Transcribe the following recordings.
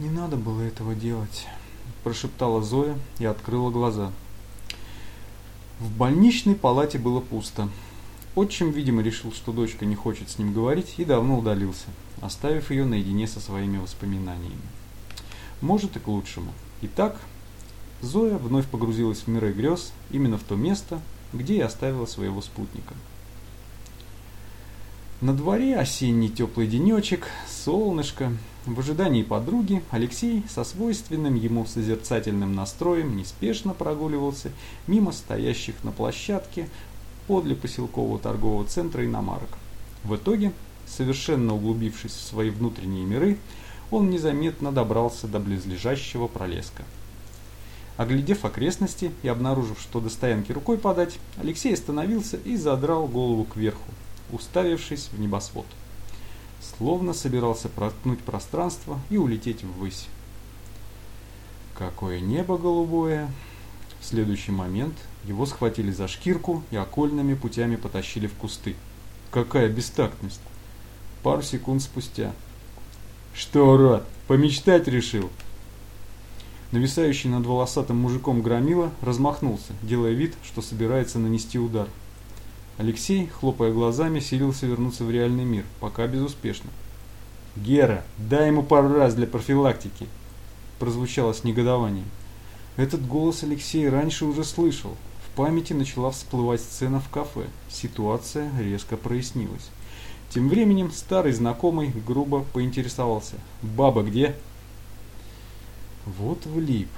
«Не надо было этого делать», – прошептала Зоя и открыла глаза. В больничной палате было пусто. Отчим, видимо, решил, что дочка не хочет с ним говорить и давно удалился, оставив ее наедине со своими воспоминаниями. Может и к лучшему. Итак, Зоя вновь погрузилась в миры грез, именно в то место, где и оставила своего спутника. На дворе осенний теплый денечек, солнышко. В ожидании подруги Алексей со свойственным ему созерцательным настроем неспешно прогуливался мимо стоящих на площадке подле поселкового торгового центра иномарок. В итоге, совершенно углубившись в свои внутренние миры, он незаметно добрался до близлежащего пролеска. Оглядев окрестности и обнаружив, что до стоянки рукой подать, Алексей остановился и задрал голову кверху, уставившись в небосвод. Словно собирался проткнуть пространство и улететь ввысь. Какое небо голубое! В следующий момент его схватили за шкирку и окольными путями потащили в кусты. Какая бестактность! Пару секунд спустя. «Что, урод, помечтать решил?» Нависающий над волосатым мужиком громила размахнулся, делая вид, что собирается нанести удар. Алексей, хлопая глазами, силился вернуться в реальный мир, пока безуспешно. «Гера, дай ему пару раз для профилактики!» прозвучало с негодованием. Этот голос Алексей раньше уже слышал. В памяти начала всплывать сцена в кафе. Ситуация резко прояснилась. Тем временем старый знакомый грубо поинтересовался. «Баба где?» Вот влип.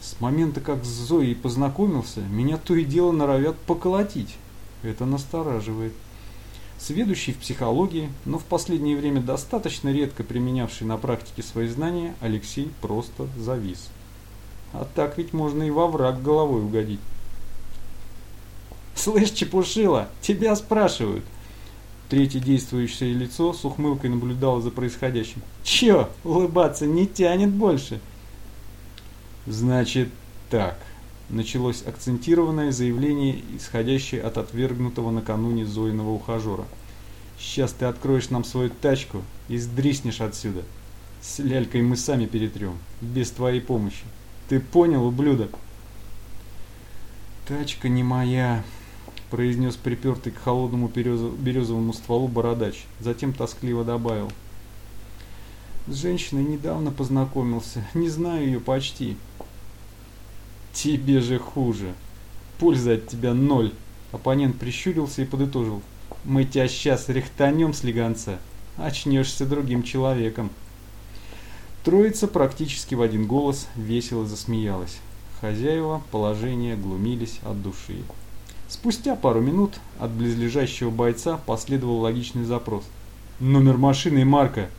С момента, как с Зоей познакомился, меня то и дело норовят поколотить. Это настораживает. Сведущий в психологии, но в последнее время достаточно редко применявший на практике свои знания, Алексей просто завис. А так ведь можно и во враг головой угодить. «Слышь, Чепушила, тебя спрашивают!» Третье действующее лицо с ухмылкой наблюдало за происходящим. «Чё, улыбаться не тянет больше?» «Значит так», – началось акцентированное заявление, исходящее от отвергнутого накануне Зоиного ухажера. «Сейчас ты откроешь нам свою тачку и сдриснешь отсюда. С лялькой мы сами перетрем, без твоей помощи. Ты понял, ублюдок?» «Тачка не моя», – произнес припертый к холодному березовому стволу бородач, затем тоскливо добавил. С женщиной недавно познакомился, не знаю ее почти. Тебе же хуже. Польза от тебя ноль. Оппонент прищурился и подытожил. Мы тебя сейчас рехтанем с. Очнешься другим человеком. Троица практически в один голос весело засмеялась. Хозяева положения глумились от души. Спустя пару минут от близлежащего бойца последовал логичный запрос. «Номер машины и марка!»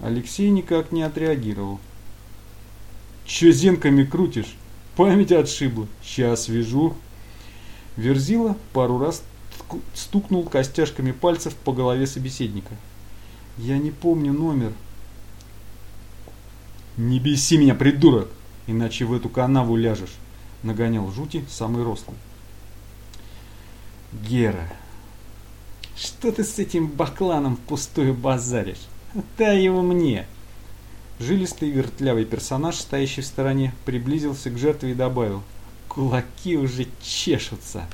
Алексей никак не отреагировал. «Че зенками крутишь?» Память отшибла. Сейчас вяжу. Верзила пару раз стукнул костяшками пальцев по голове собеседника. Я не помню номер. Не беси меня, придурок, иначе в эту канаву ляжешь, нагонял жути самый рослый. Гера, что ты с этим бакланом впустую базаришь? Дай его мне. Жилистый вертлявый персонаж, стоящий в стороне, приблизился к жертве и добавил. «Кулаки уже чешутся!»